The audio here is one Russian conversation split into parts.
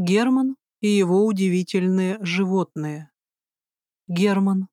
Герман и его удивительные животные. Герман.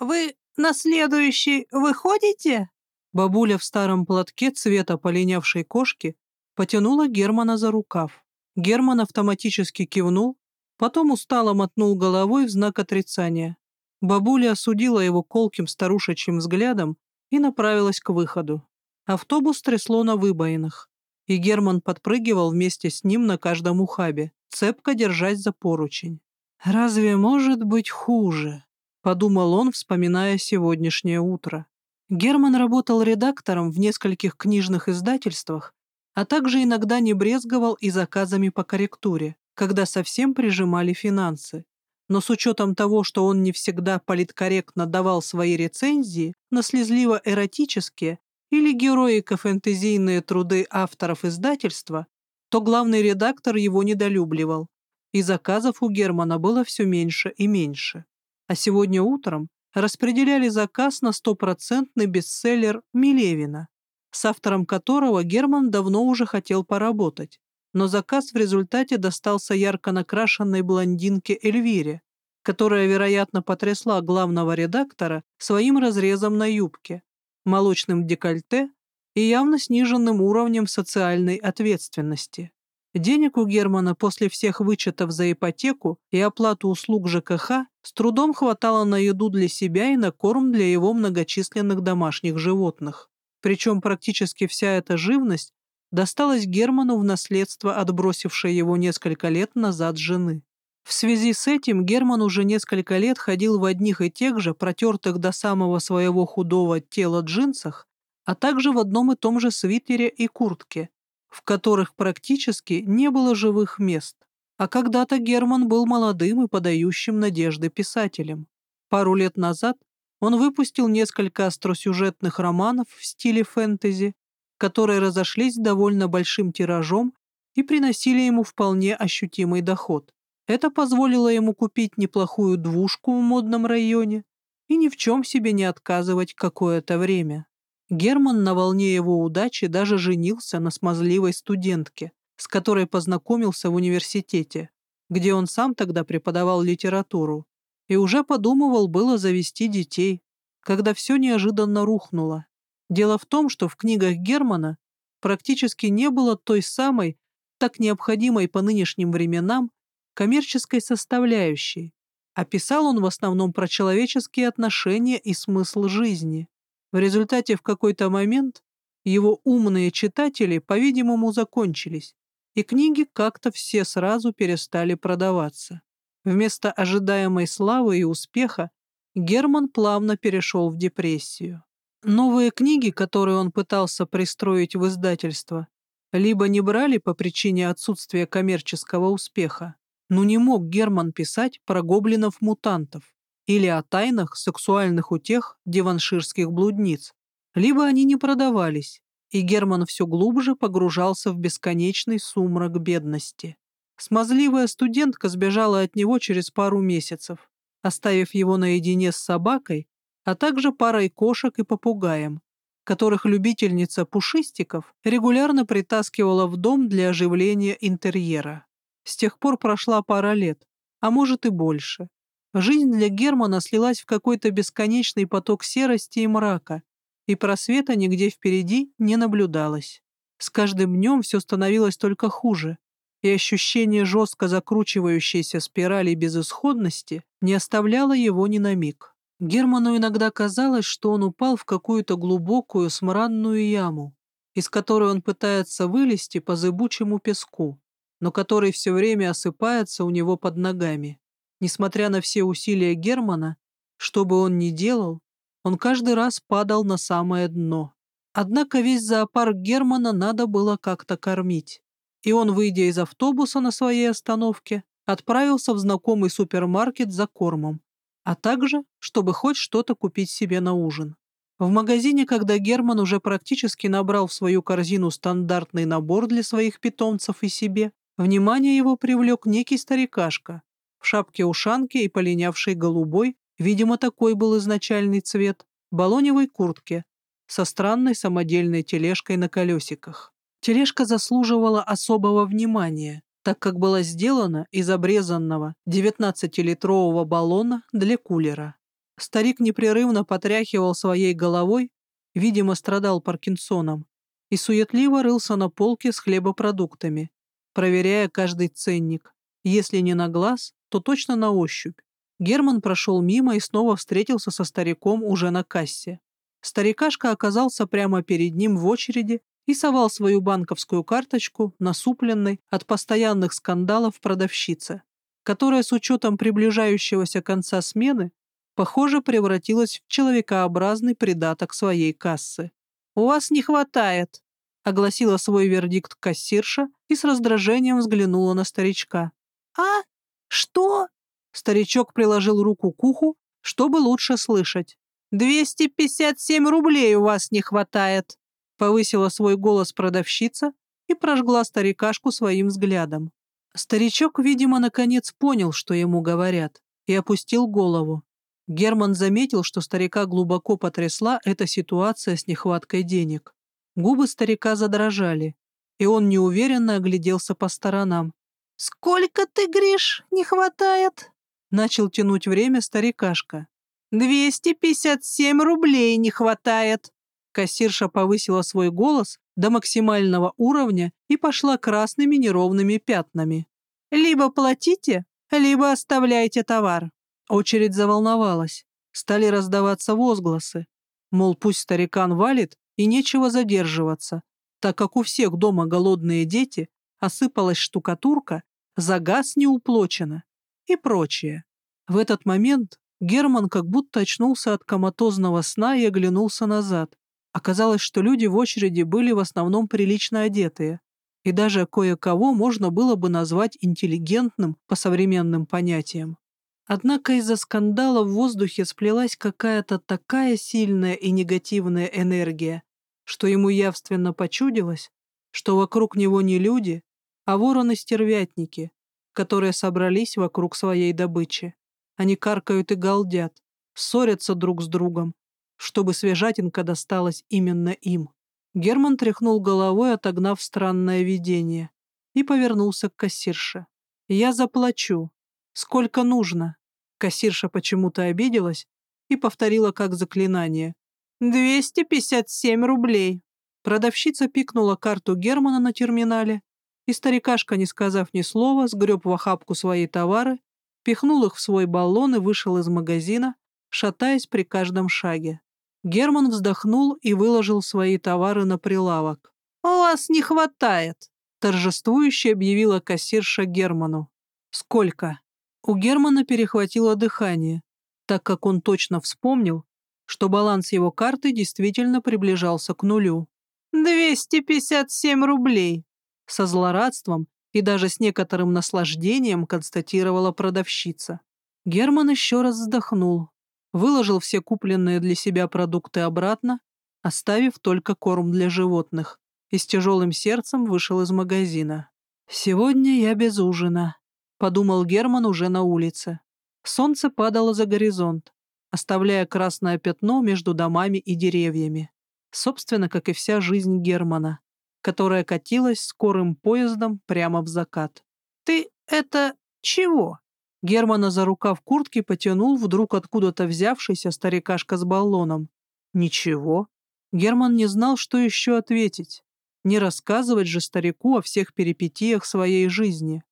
«Вы на следующий выходите?» Бабуля в старом платке цвета полинявшей кошки потянула Германа за рукав. Герман автоматически кивнул, потом устало мотнул головой в знак отрицания. Бабуля осудила его колким старушечьим взглядом и направилась к выходу. Автобус трясло на выбоинах, и Герман подпрыгивал вместе с ним на каждом ухабе, цепко держась за поручень. «Разве может быть хуже?» — подумал он, вспоминая сегодняшнее утро. Герман работал редактором в нескольких книжных издательствах, а также иногда не брезговал и заказами по корректуре, когда совсем прижимали финансы. Но с учетом того, что он не всегда политкорректно давал свои рецензии на слезливо-эротические или героико-фэнтезийные труды авторов издательства, то главный редактор его недолюбливал, и заказов у Германа было все меньше и меньше. А сегодня утром распределяли заказ на стопроцентный бестселлер Милевина, с автором которого Герман давно уже хотел поработать, но заказ в результате достался ярко накрашенной блондинке Эльвире, которая, вероятно, потрясла главного редактора своим разрезом на юбке, молочным декольте и явно сниженным уровнем социальной ответственности. Денег у Германа после всех вычетов за ипотеку и оплату услуг ЖКХ с трудом хватало на еду для себя и на корм для его многочисленных домашних животных. Причем практически вся эта живность досталась Герману в наследство отбросившей его несколько лет назад жены. В связи с этим Герман уже несколько лет ходил в одних и тех же, протертых до самого своего худого тела джинсах, а также в одном и том же свитере и куртке, в которых практически не было живых мест. А когда-то Герман был молодым и подающим надежды писателем. Пару лет назад он выпустил несколько остросюжетных романов в стиле фэнтези, которые разошлись довольно большим тиражом и приносили ему вполне ощутимый доход. Это позволило ему купить неплохую двушку в модном районе и ни в чем себе не отказывать какое-то время. Герман на волне его удачи даже женился на смазливой студентке, с которой познакомился в университете, где он сам тогда преподавал литературу, и уже подумывал было завести детей, когда все неожиданно рухнуло. Дело в том, что в книгах Германа практически не было той самой, так необходимой по нынешним временам, коммерческой составляющей, а писал он в основном про человеческие отношения и смысл жизни. В результате в какой-то момент его умные читатели, по-видимому, закончились, и книги как-то все сразу перестали продаваться. Вместо ожидаемой славы и успеха Герман плавно перешел в депрессию. Новые книги, которые он пытался пристроить в издательство, либо не брали по причине отсутствия коммерческого успеха, но не мог Герман писать про гоблинов-мутантов, или о тайнах сексуальных утех деванширских блудниц, либо они не продавались, и Герман все глубже погружался в бесконечный сумрак бедности. Смазливая студентка сбежала от него через пару месяцев, оставив его наедине с собакой, а также парой кошек и попугаем, которых любительница пушистиков регулярно притаскивала в дом для оживления интерьера. С тех пор прошла пара лет, а может и больше. Жизнь для Германа слилась в какой-то бесконечный поток серости и мрака, и просвета нигде впереди не наблюдалось. С каждым днем все становилось только хуже, и ощущение жестко закручивающейся спирали безысходности не оставляло его ни на миг. Герману иногда казалось, что он упал в какую-то глубокую смрадную яму, из которой он пытается вылезти по зыбучему песку, но который все время осыпается у него под ногами. Несмотря на все усилия Германа, что бы он ни делал, он каждый раз падал на самое дно. Однако весь зоопарк Германа надо было как-то кормить. И он, выйдя из автобуса на своей остановке, отправился в знакомый супермаркет за кормом, а также, чтобы хоть что-то купить себе на ужин. В магазине, когда Герман уже практически набрал в свою корзину стандартный набор для своих питомцев и себе, внимание его привлек некий старикашка, в шапке-ушанке и полинявшей голубой, видимо, такой был изначальный цвет, балоневой куртке со странной самодельной тележкой на колесиках. Тележка заслуживала особого внимания, так как была сделана из обрезанного 19-литрового баллона для кулера. Старик непрерывно потряхивал своей головой, видимо, страдал Паркинсоном, и суетливо рылся на полке с хлебопродуктами, проверяя каждый ценник, если не на глаз, то точно на ощупь. Герман прошел мимо и снова встретился со стариком уже на кассе. Старикашка оказался прямо перед ним в очереди и совал свою банковскую карточку, насупленной от постоянных скандалов продавщице, которая с учетом приближающегося конца смены, похоже, превратилась в человекообразный придаток своей кассы. «У вас не хватает», — огласила свой вердикт кассирша и с раздражением взглянула на старичка. «А? Что?» Старичок приложил руку к уху, чтобы лучше слышать. «Двести пятьдесят семь рублей у вас не хватает», — повысила свой голос продавщица и прожгла старикашку своим взглядом. Старичок, видимо, наконец понял, что ему говорят, и опустил голову. Герман заметил, что старика глубоко потрясла эта ситуация с нехваткой денег. Губы старика задрожали, и он неуверенно огляделся по сторонам. «Сколько ты, Гриш, не хватает?» Начал тянуть время старикашка. «Двести пятьдесят семь рублей не хватает!» Кассирша повысила свой голос до максимального уровня и пошла красными неровными пятнами. «Либо платите, либо оставляйте товар». Очередь заволновалась. Стали раздаваться возгласы. Мол, пусть старикан валит, и нечего задерживаться, так как у всех дома голодные дети, осыпалась штукатурка, за газ не уплочено и прочее. В этот момент Герман как будто очнулся от коматозного сна и оглянулся назад. Оказалось, что люди в очереди были в основном прилично одетые, и даже кое-кого можно было бы назвать интеллигентным по современным понятиям. Однако из-за скандала в воздухе сплелась какая-то такая сильная и негативная энергия, что ему явственно почудилось, что вокруг него не люди, а вороны-стервятники, которые собрались вокруг своей добычи. Они каркают и галдят, ссорятся друг с другом, чтобы свежатинка досталась именно им. Герман тряхнул головой, отогнав странное видение, и повернулся к кассирше. «Я заплачу», «Сколько нужно?» Кассирша почему-то обиделась и повторила как заклинание. «Двести пятьдесят семь рублей». Продавщица пикнула карту Германа на терминале, и старикашка, не сказав ни слова, сгреб в охапку свои товары, пихнул их в свой баллон и вышел из магазина, шатаясь при каждом шаге. Герман вздохнул и выложил свои товары на прилавок. «У вас не хватает», — торжествующе объявила кассирша Герману. «Сколько?» У Германа перехватило дыхание, так как он точно вспомнил, что баланс его карты действительно приближался к нулю. «Двести пятьдесят семь рублей!» Со злорадством и даже с некоторым наслаждением констатировала продавщица. Герман еще раз вздохнул, выложил все купленные для себя продукты обратно, оставив только корм для животных, и с тяжелым сердцем вышел из магазина. «Сегодня я без ужина», — подумал Герман уже на улице. Солнце падало за горизонт, оставляя красное пятно между домами и деревьями. Собственно, как и вся жизнь Германа, которая катилась скорым поездом прямо в закат. «Ты это чего?» Германа за рукав куртки потянул вдруг откуда-то взявшийся старикашка с баллоном. «Ничего». Герман не знал, что еще ответить. Не рассказывать же старику о всех перипетиях своей жизни.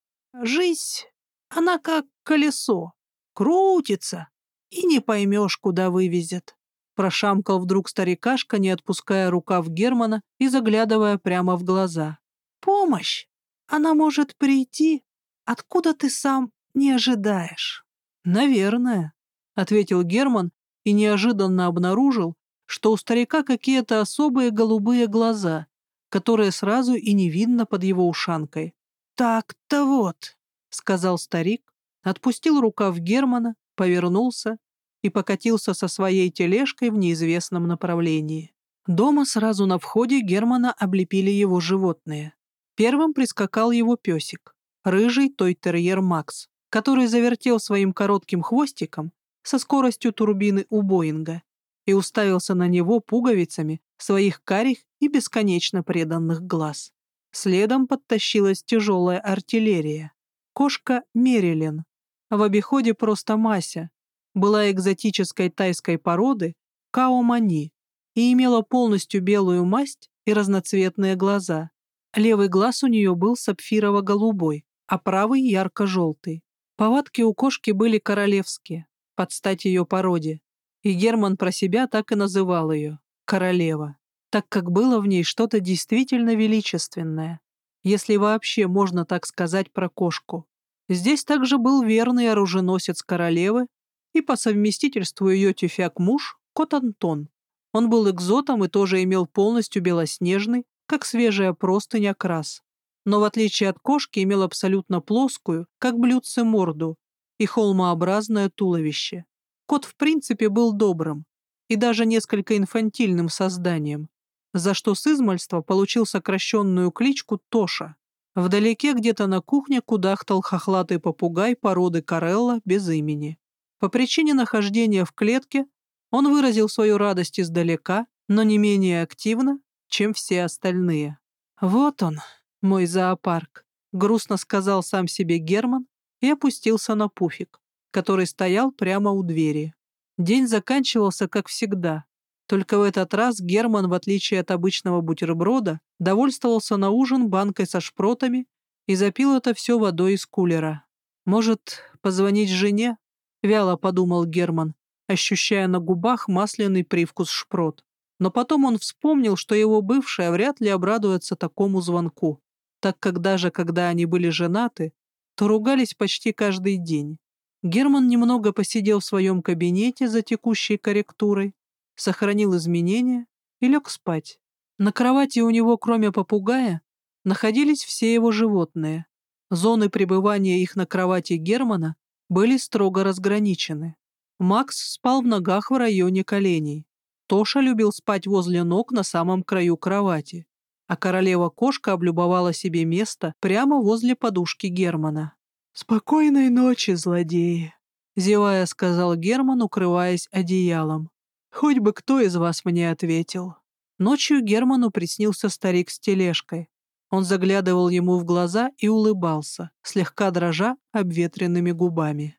Жизнь, она как колесо, крутится, и не поймешь, куда вывезет. Прошамкал вдруг старикашка, не отпуская рукав Германа и заглядывая прямо в глаза. «Помощь! Она может прийти, откуда ты сам не ожидаешь». «Наверное», — ответил Герман и неожиданно обнаружил, что у старика какие-то особые голубые глаза, которые сразу и не видно под его ушанкой. «Так-то вот», — сказал старик, отпустил рукав Германа, повернулся и покатился со своей тележкой в неизвестном направлении. Дома сразу на входе Германа облепили его животные. Первым прискакал его песик, рыжий той-терьер Макс, который завертел своим коротким хвостиком со скоростью турбины у Боинга и уставился на него пуговицами своих карих и бесконечно преданных глаз. Следом подтащилась тяжелая артиллерия. Кошка Мерилин. В обиходе просто Мася. Была экзотической тайской породы Каомани и имела полностью белую масть и разноцветные глаза. Левый глаз у нее был сапфирово-голубой, а правый ярко-желтый. Повадки у кошки были королевские, под стать ее породе. И Герман про себя так и называл ее — королева, так как было в ней что-то действительно величественное, если вообще можно так сказать про кошку. Здесь также был верный оруженосец королевы и по совместительству ее тюфяк-муж, кот Антон. Он был экзотом и тоже имел полностью белоснежный, как свежая простынь окрас. Но в отличие от кошки имел абсолютно плоскую, как блюдце морду, и холмообразное туловище. Кот в принципе был добрым и даже несколько инфантильным созданием, за что с измальства получил сокращенную кличку Тоша. Вдалеке где-то на кухне кудахтал хохлатый попугай породы Карелла без имени. По причине нахождения в клетке он выразил свою радость издалека, но не менее активно, чем все остальные. «Вот он, мой зоопарк», — грустно сказал сам себе Герман и опустился на пуфик, который стоял прямо у двери. День заканчивался, как всегда. Только в этот раз Герман, в отличие от обычного бутерброда, довольствовался на ужин банкой со шпротами и запил это все водой из кулера. «Может, позвонить жене?» — вяло подумал Герман, ощущая на губах масляный привкус шпрот. Но потом он вспомнил, что его бывшая вряд ли обрадуется такому звонку, так как даже когда они были женаты, то ругались почти каждый день. Герман немного посидел в своем кабинете за текущей корректурой, сохранил изменения и лег спать. На кровати у него, кроме попугая, находились все его животные. Зоны пребывания их на кровати Германа были строго разграничены. Макс спал в ногах в районе коленей. Тоша любил спать возле ног на самом краю кровати, а королева-кошка облюбовала себе место прямо возле подушки Германа. «Спокойной ночи, злодеи!» — зевая сказал Герман, укрываясь одеялом. «Хоть бы кто из вас мне ответил». Ночью Герману приснился старик с тележкой. Он заглядывал ему в глаза и улыбался, слегка дрожа обветренными губами.